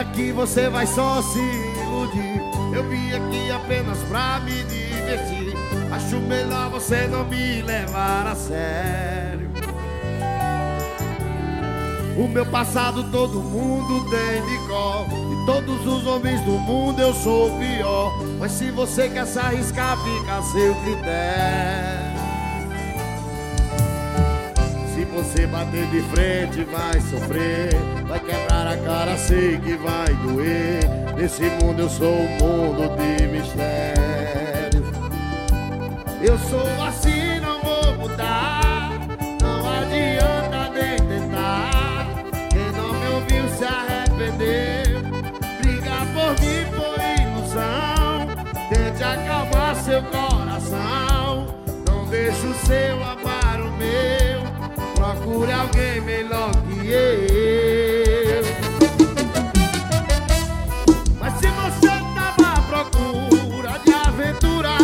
aqui você vai só se iludir. Eu vim aqui apenas pra me divertir. Acho melhor você não me levar a sério. O meu passado todo mundo tem de cor. E todos os homens do mundo eu sou pior. Mas se você quer se arriscar, fica a seu critério você bater de frente vai sofrer Vai quebrar a cara, sei que vai doer. Nesse mundo eu sou um mundo de mistério Eu sou assim, não vou mudar Não adianta nem tentar. Quem não me ouviu se arrependeu Brigar por mim foi ilusão. Tente acalmar seu coração Não deixe o seu amar o meu Procure alguém melhor que eu. Mas se você tava à procura de aventura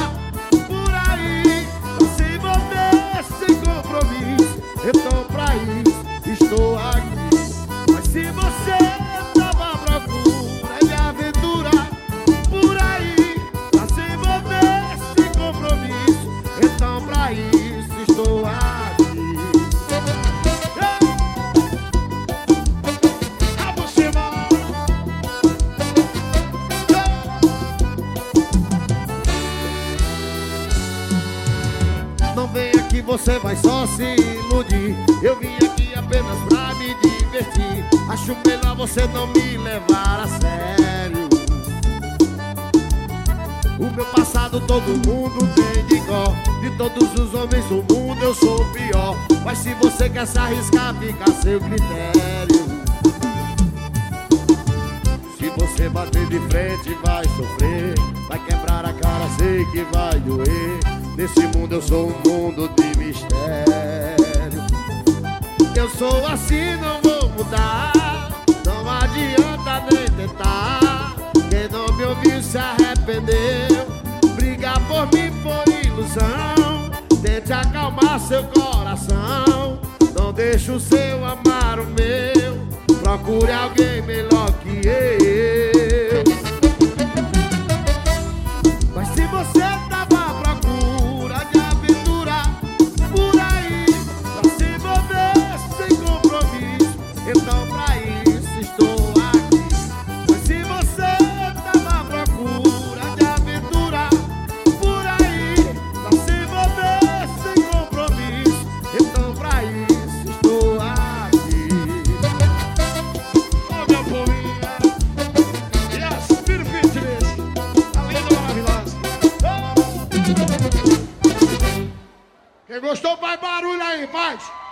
Por aí, se envolver sem compromisso Então pra isso estou aqui. Mas se você você vai só se iludir. Eu vim aqui apenas pra me divertir. Acho melhor você não me levar a sério. O meu passado todo mundo tem de igual De todos os homens do mundo eu sou o pior. Mas se você quer se arriscar, fica a seu critério. Se você bater de frente vai sofrer. Vai quebrar a cara, sei que vai doer. Nesse mundo eu sou um mundo de sou assim, não vou mudar. Não adianta nem tentar. Quem não me ouviu se arrependeu. Brigar por mim foi ilusão. Tente acalmar seu coração. Não deixe o seu amar o meu. Procure alguém melhor Quem gostou, faz barulho aí, faz!